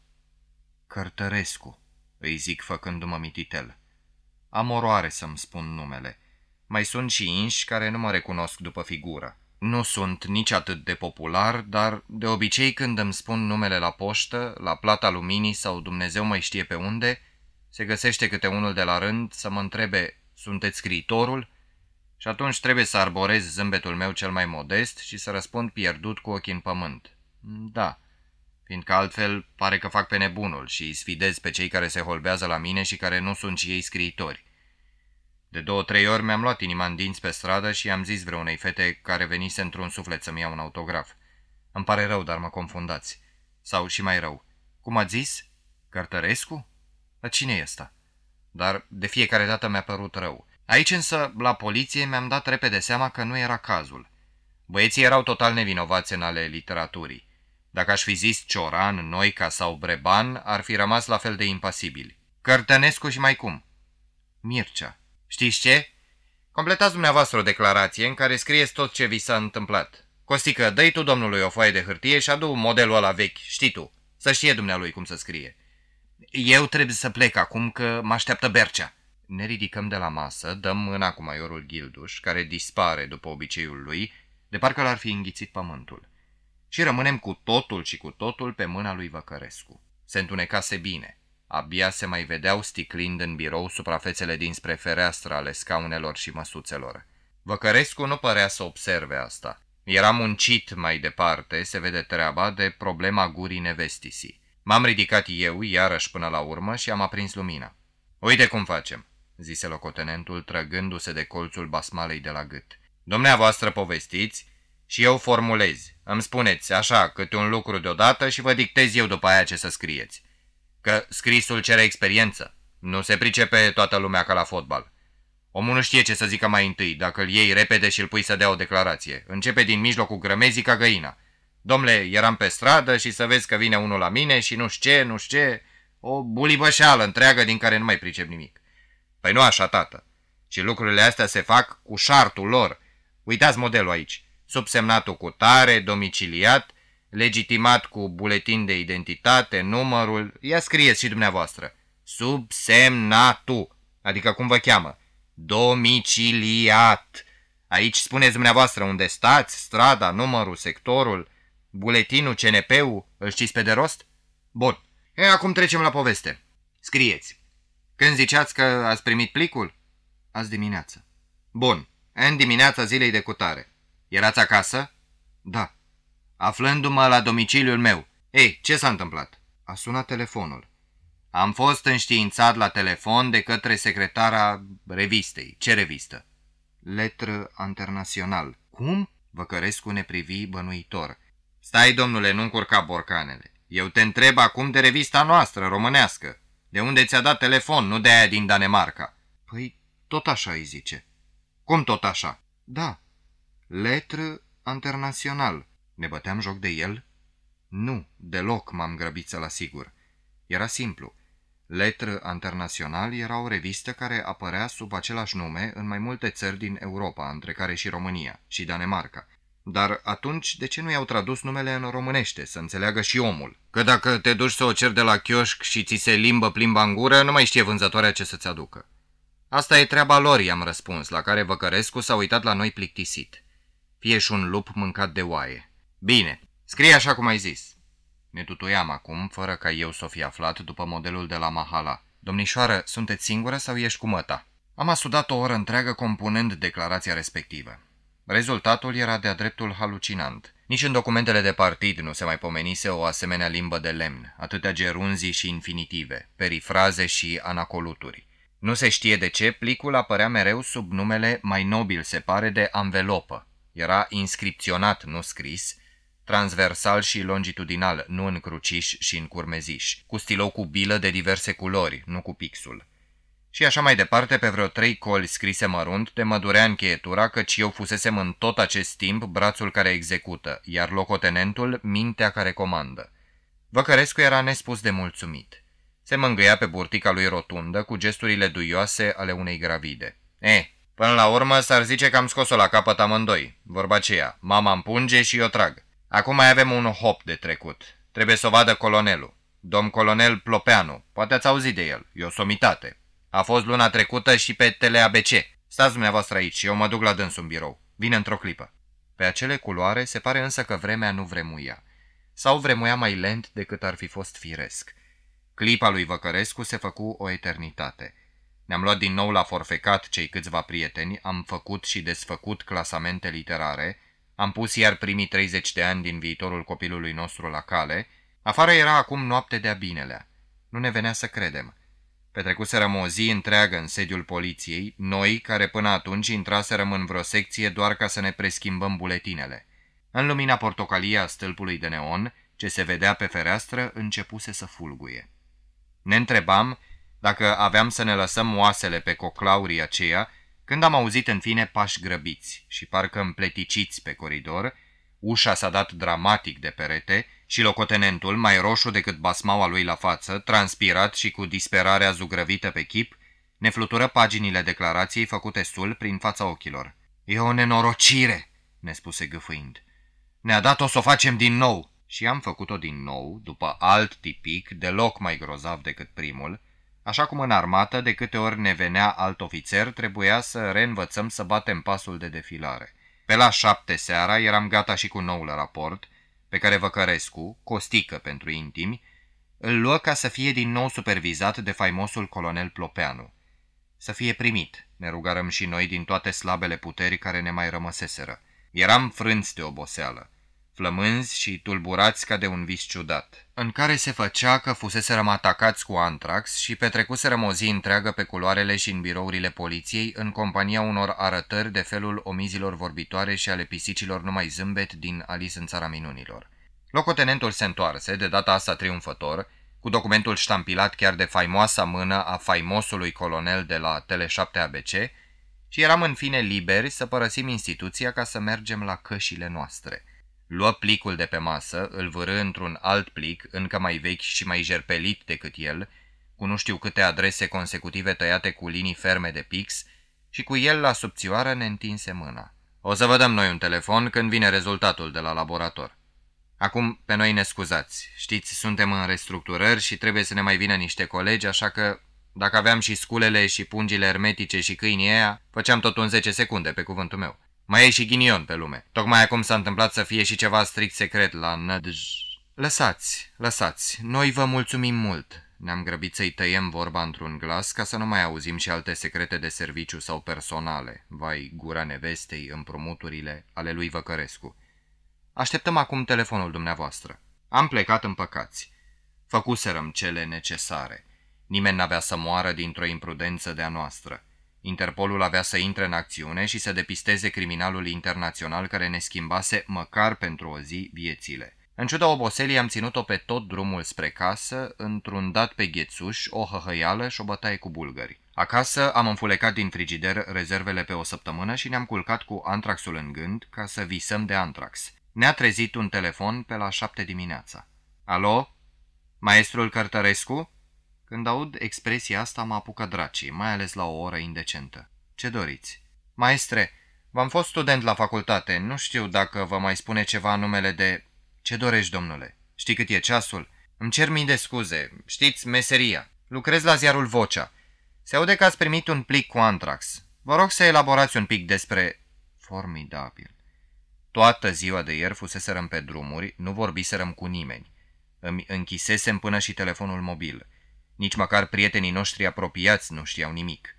Cărtărescu, îi zic făcându-mă mititel. Am oroare să-mi spun numele. Mai sunt și inși care nu mă recunosc după figură. Nu sunt nici atât de popular, dar de obicei când îmi spun numele la poștă, la plata luminii sau Dumnezeu mai știe pe unde, se găsește câte unul de la rând să mă întrebe, sunteți scriitorul? Și atunci trebuie să arborez zâmbetul meu cel mai modest și să răspund pierdut cu ochii în pământ. Da, fiindcă altfel pare că fac pe nebunul și îi sfidez pe cei care se holbează la mine și care nu sunt și ei scriitori. De două-trei ori mi-am luat inima în dinți pe stradă și am zis vreunei fete care venise într-un suflet să-mi iau un autograf. Îmi pare rău, dar mă confundați. Sau și mai rău. Cum ați zis? Cărtărescu? Dar cine e ăsta? Dar de fiecare dată mi-a părut rău. Aici însă, la poliție, mi-am dat repede seama că nu era cazul. Băieții erau total nevinovați în ale literaturii. Dacă aș fi zis Cioran, Noica sau Breban, ar fi rămas la fel de impasibili. Cărtănescu și mai cum? Mircea. Știți ce? Completați dumneavoastră o declarație în care scrieți tot ce vi s-a întâmplat. Costică, dă tu domnului o foaie de hârtie și adu modelul ăla vechi, știi tu, să știe dumnealui cum să scrie. Eu trebuie să plec acum că mă așteaptă Bercea. Ne ridicăm de la masă, dăm mâna cu maiorul Gilduș, care dispare după obiceiul lui, de parcă l-ar fi înghițit pământul. Și rămânem cu totul și cu totul pe mâna lui Văcărescu. Se întunecase bine. Abia se mai vedeau sticlind în birou suprafețele dinspre fereastră ale scaunelor și măsuțelor. Văcărescu nu părea să observe asta. Era muncit mai departe, se vede treaba, de problema gurii nevestisii. M-am ridicat eu, iarăși până la urmă, și am aprins lumina. Uite cum facem, zise locotenentul, trăgându-se de colțul basmalei de la gât. Dumneavoastră povestiți și eu formulez. Îmi spuneți așa câte un lucru deodată și vă dictez eu după aia ce să scrieți. Că scrisul cere experiență. Nu se pricepe toată lumea ca la fotbal. Omul nu știe ce să zică mai întâi, dacă îl iei repede și îl pui să dea o declarație. Începe din mijlocul grămezii ca găina. Domnule, eram pe stradă și să vezi că vine unul la mine și nu știu ce, nu știu ce, o bulibășeală întreagă din care nu mai pricep nimic. Păi nu așa, tată. Și lucrurile astea se fac cu șartul lor. Uitați modelul aici. Subsemnatul cu tare, domiciliat, legitimat cu buletin de identitate, numărul, ia scrieți și dumneavoastră, subsemnatul, adică cum vă cheamă, domiciliat. Aici spuneți dumneavoastră unde stați, strada, numărul, sectorul, buletinul, CNP-ul, îl știți pe de rost? Bun, e, acum trecem la poveste. Scrieți. Când ziceați că ați primit plicul? Azi dimineață. Bun, în dimineața zilei de cutare. Erați acasă? Da. Aflându-mă la domiciliul meu. Ei, ce s-a întâmplat? A sunat telefonul. Am fost înștiințat la telefon de către secretara revistei. Ce revistă? Letră Internațional. Cum? Văcărescu ne privi bănuitor. Stai, domnule, nu încurca borcanele. Eu te întreb acum de revista noastră, românească. De unde ți-a dat telefon, nu de aia din Danemarca. Păi, tot așa îi zice. Cum tot așa? Da. Letră Internațional. Ne băteam joc de el? Nu, deloc m-am grăbit să-l asigur. Era simplu. Letră Internațional era o revistă care apărea sub același nume în mai multe țări din Europa, între care și România și Danemarca. Dar atunci, de ce nu i-au tradus numele în românește, să înțeleagă și omul? Că dacă te duci să o cer de la chioșc și ți se limbă plimba în gură, nu mai știe vânzătoarea ce să-ți aducă. Asta e treaba lor, i-am răspuns, la care Văcărescu s-a uitat la noi plictisit. Fie și un lup mâncat de oaie. Bine, scrie așa cum ai zis. Ne tutuiam acum, fără ca eu să o fi aflat, după modelul de la Mahala. Domnișoară, sunteți singură sau ești cu măta? Am asudat o oră întreagă compunând declarația respectivă. Rezultatul era de-a dreptul halucinant. Nici în documentele de partid nu se mai pomenise o asemenea limbă de lemn, atâtea gerunzii și infinitive, perifraze și anacoluturi. Nu se știe de ce, plicul apărea mereu sub numele mai nobil, se pare, de anvelopă. Era inscripționat, nu scris, transversal și longitudinal, nu în cruciș și în curmeziș, cu stilou cu bilă de diverse culori, nu cu pixul. Și așa mai departe, pe vreo trei coli scrise mărunt, de mă durea încheietura, căci eu fusesem în tot acest timp brațul care execută, iar locotenentul mintea care comandă. Văcărescu era nespus de mulțumit. Se mângâia pe burtica lui rotundă cu gesturile duioase ale unei gravide. E, până la urmă s-ar zice că am scos-o la capăt amândoi. Vorba aceea, mama împunge și eu trag. Acum mai avem un hop de trecut. Trebuie să o vadă colonelul. Domn colonel Plopeanu. Poate ați auzit de el. E o somitate. A fost luna trecută și pe TeleABC. Stați dumneavoastră aici, eu mă duc la dânsul în birou. Vine într-o clipă. Pe acele culoare se pare însă că vremea nu vremuia. Sau vremuia mai lent decât ar fi fost firesc. Clipa lui Văcărescu se făcu o eternitate. Ne-am luat din nou la forfecat cei câțiva prieteni, am făcut și desfăcut clasamente literare, am pus iar primii 30 de ani din viitorul copilului nostru la cale, afară era acum noapte de-a binelea. Nu ne venea să credem. Petrecuserăm o zi întreagă în sediul poliției, noi care până atunci intraserăm în vreo secție doar ca să ne preschimbăm buletinele. În lumina portocalie a stâlpului de neon, ce se vedea pe fereastră, începuse să fulguie. Ne întrebam dacă aveam să ne lăsăm oasele pe coclaurii aceia, când am auzit în fine pași grăbiți și parcă împleticiți pe coridor, ușa s-a dat dramatic de perete și locotenentul, mai roșu decât basmaua lui la față, transpirat și cu disperarea zugrăvită pe chip, ne flutură paginile declarației făcute sul prin fața ochilor. E o nenorocire, ne spuse gâfâind. Ne-a dat-o să o facem din nou. Și am făcut-o din nou, după alt tipic, deloc mai grozav decât primul, Așa cum în armată, de câte ori ne venea alt ofițer, trebuia să reînvățăm să batem pasul de defilare. Pe la șapte seara eram gata și cu noul raport, pe care Văcărescu, costică pentru intimi, îl luă ca să fie din nou supervizat de faimosul colonel Plopeanu. Să fie primit, ne rugarăm și noi din toate slabele puteri care ne mai rămăseseră. Eram frânți de oboseală flămânzi și tulburați ca de un vis ciudat, în care se făcea că fuseserăm atacați cu antrax și petrecuserăm o zi întreagă pe culoarele și în birourile poliției în compania unor arătări de felul omizilor vorbitoare și ale pisicilor numai zâmbet din Alice în țara minunilor. Locotenentul se întoarse, de data asta triumfător, cu documentul ștampilat chiar de faimoasa mână a faimosului colonel de la Tele7 ABC și eram în fine liberi să părăsim instituția ca să mergem la cășile noastre – Luă plicul de pe masă, îl vârâ într-un alt plic, încă mai vechi și mai jerpelit decât el, cu nu știu câte adrese consecutive tăiate cu linii ferme de pix, și cu el la subțioară ne întinse mâna. O să vă dăm noi un telefon când vine rezultatul de la laborator. Acum, pe noi ne scuzați. Știți, suntem în restructurări și trebuie să ne mai vină niște colegi, așa că dacă aveam și sculele și pungile hermetice și câinii aia, făceam tot în 10 secunde, pe cuvântul meu. Mai e și ghinion pe lume. Tocmai acum s-a întâmplat să fie și ceva strict secret la Nădj. Lăsați, lăsați, noi vă mulțumim mult. Ne-am grăbit să-i tăiem vorba într-un glas ca să nu mai auzim și alte secrete de serviciu sau personale, vai, gura nevestei, împrumuturile ale lui Văcărescu. Așteptăm acum telefonul dumneavoastră. Am plecat în păcați. Făcuserăm cele necesare. Nimeni n-avea să moară dintr-o imprudență de-a noastră. Interpolul avea să intre în acțiune și să depisteze criminalul internațional care ne schimbase măcar pentru o zi viețile. În ciuda oboselii am ținut-o pe tot drumul spre casă, într-un dat pe ghețuș, o hăhăială și o bătaie cu bulgări. Acasă am înfulecat din frigider rezervele pe o săptămână și ne-am culcat cu antraxul în gând ca să visăm de antrax. Ne-a trezit un telefon pe la șapte dimineața. Alo? Maestrul Cărtărescu? Când aud expresia asta mă apucă dracii, mai ales la o oră indecentă. Ce doriți? Maestre, v-am fost student la facultate, nu știu dacă vă mai spune ceva numele de... Ce dorești, domnule? Știi cât e ceasul? Îmi cer mii de scuze, știți, meseria. Lucrez la ziarul Vocea. Se aude că ați primit un plic cu antrax. Vă rog să elaborați un pic despre... Formidabil. Toată ziua de ieri fuseserăm pe drumuri, nu vorbiserăm cu nimeni. Îmi închisesem până și telefonul mobil. Nici măcar prietenii noștri apropiați nu știau nimic.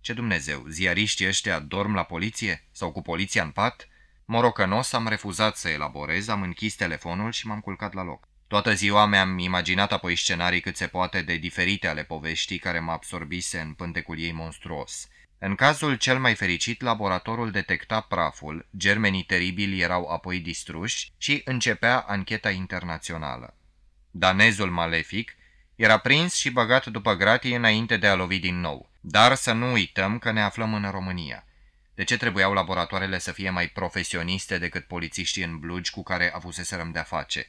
Ce Dumnezeu, ziariștii ăștia dorm la poliție? Sau cu poliția în pat? Morocănos am refuzat să elaborez, am închis telefonul și m-am culcat la loc. Toată ziua mi-am imaginat apoi scenarii cât se poate de diferite ale poveștii care mă absorbise în pântecul ei monstruos. În cazul cel mai fericit, laboratorul detecta praful, germenii teribili erau apoi distruși și începea ancheta internațională. Danezul malefic era prins și băgat după gratie înainte de a lovi din nou. Dar să nu uităm că ne aflăm în România. De ce trebuiau laboratoarele să fie mai profesioniste decât polițiștii în blugi cu care avuseserăm de-a face?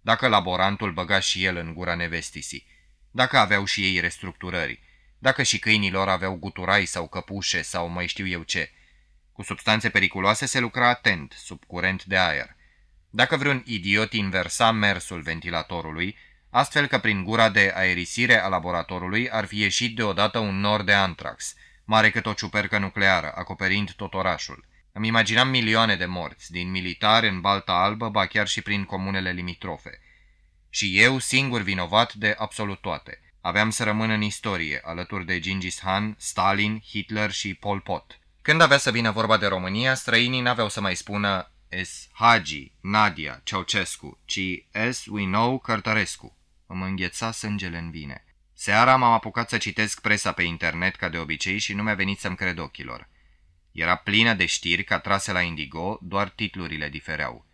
Dacă laborantul băga și el în gura nevestisii, dacă aveau și ei restructurări, dacă și câinilor aveau guturai sau căpușe sau mai știu eu ce. Cu substanțe periculoase se lucra atent, sub curent de aer. Dacă vreun idiot inversa mersul ventilatorului, astfel că prin gura de aerisire a laboratorului ar fi ieșit deodată un nor de antrax, mare cât o ciupercă nucleară, acoperind tot orașul. Îmi imaginam milioane de morți, din militari în Balta Albă, ba chiar și prin comunele limitrofe. Și eu singur vinovat de absolut toate. Aveam să rămân în istorie, alături de Gingis Khan, Stalin, Hitler și Pol Pot. Când avea să vină vorba de România, străinii n-aveau să mai spună S. Hagi, Nadia, Ceaucescu, ci S. We Know Cărtărescu. Îmi îngheța sângele în vine. Seara m-am apucat să citesc presa pe internet ca de obicei și nu mi-a venit să-mi cred ochilor. Era plină de știri ca trase la Indigo, doar titlurile difereau.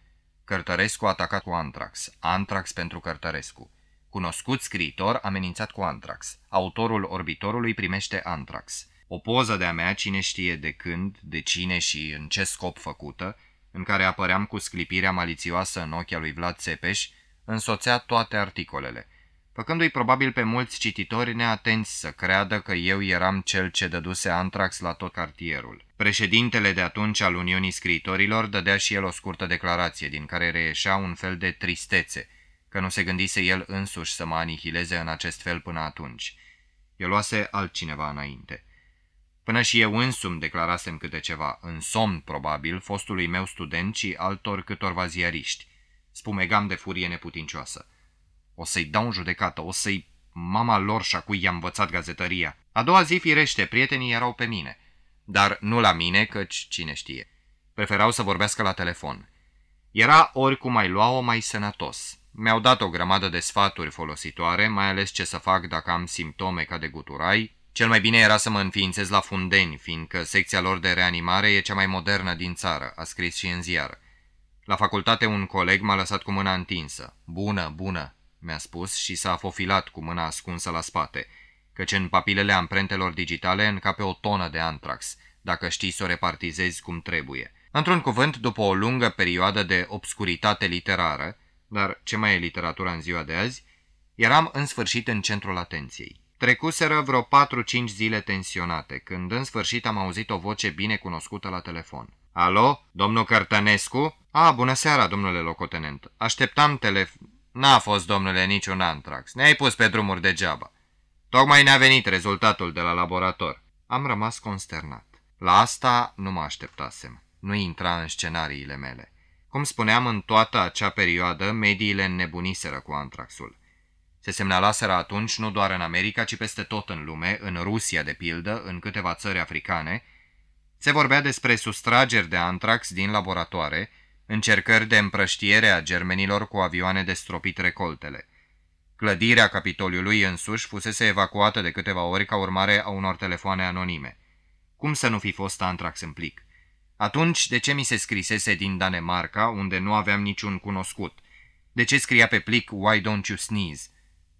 Cărtărescu atacat cu Antrax, Antrax pentru Cărtărescu. Cunoscut scriitor amenințat cu Antrax. Autorul orbitorului primește Antrax. O poză de-a mea, cine știe de când, de cine și în ce scop făcută, în care apăream cu sclipirea malițioasă în ochii lui Vlad Țepeș, însoțea toate articolele, făcându-i probabil pe mulți cititori neatenți să creadă că eu eram cel ce dăduse antrax la tot cartierul. Președintele de atunci al Uniunii Scriitorilor dădea și el o scurtă declarație, din care reieșea un fel de tristețe, că nu se gândise el însuși să mă anihileze în acest fel până atunci. El luase altcineva înainte. Până și eu însumi declarasem câte ceva, în somn probabil, fostului meu student și altor câtorva ziariști, spumegam de furie neputincioasă. O să-i dau în judecată, o să-i... Mama lor și-a cui i-a învățat gazetăria. A doua zi, firește, prietenii erau pe mine. Dar nu la mine, căci cine știe. Preferau să vorbească la telefon. Era oricum mai lua-o mai sănătos. Mi-au dat o grămadă de sfaturi folositoare, mai ales ce să fac dacă am simptome ca de guturai. Cel mai bine era să mă înființez la Fundeni, fiindcă secția lor de reanimare e cea mai modernă din țară, a scris și în ziar. La facultate un coleg m-a lăsat cu mâna întinsă. Bună, bună, mi-a spus și s-a fofilat cu mâna ascunsă la spate, căci în papilele amprentelor digitale încape o tonă de antrax, dacă știi să o repartizezi cum trebuie. Într-un cuvânt, după o lungă perioadă de obscuritate literară, dar ce mai e literatura în ziua de azi, eram în sfârșit în centrul atenției. Trecuseră vreo 4-5 zile tensionate, când în sfârșit am auzit o voce bine cunoscută la telefon. Alo, domnul Cărtănescu? A, bună seara, domnule locotenent. Așteptam telef... N-a fost, domnule, niciun antrax. Ne-ai pus pe drumuri degeaba. Tocmai ne-a venit rezultatul de la laborator. Am rămas consternat. La asta nu mă așteptasem. Nu intra în scenariile mele. Cum spuneam, în toată acea perioadă, mediile înnebuniseră cu antraxul. Se semnalaseră atunci nu doar în America, ci peste tot în lume, în Rusia de pildă, în câteva țări africane, se vorbea despre sustrageri de antrax din laboratoare, încercări de împrăștiere a germenilor cu avioane de stropit recoltele. Clădirea Capitoliului însuși fusese evacuată de câteva ori ca urmare a unor telefoane anonime. Cum să nu fi fost antrax în plic? Atunci, de ce mi se scrisese din Danemarca, unde nu aveam niciun cunoscut? De ce scria pe plic Why don't you sneeze?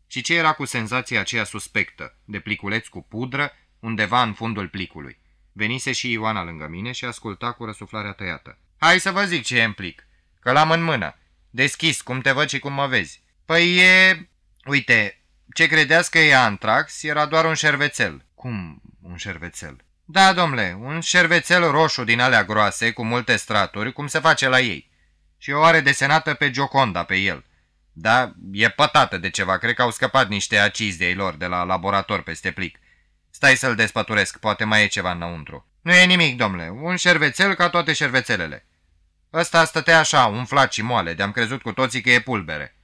Și ce era cu senzația aceea suspectă, de pliculeț cu pudră, undeva în fundul plicului? Venise și Ioana lângă mine și asculta cu răsuflarea tăiată. Hai să vă zic ce e în plic, că l-am în mână. Deschis, cum te văd și cum mă vezi. Păi e... Uite, ce credeți că e antrax era doar un șervețel. Cum un șervețel? Da, domnule, un șervețel roșu din alea groase, cu multe straturi, cum se face la ei. Și o are desenată pe Gioconda pe el. Da, e pătată de ceva, cred că au scăpat niște acizi de ei lor de la laborator peste plic. Stai să-l despăturesc, poate mai e ceva înăuntru. Nu e nimic, domnule, un șervețel ca toate șervețelele. Ăsta stătea așa, umflat și moale, de-am crezut cu toții că e pulbere.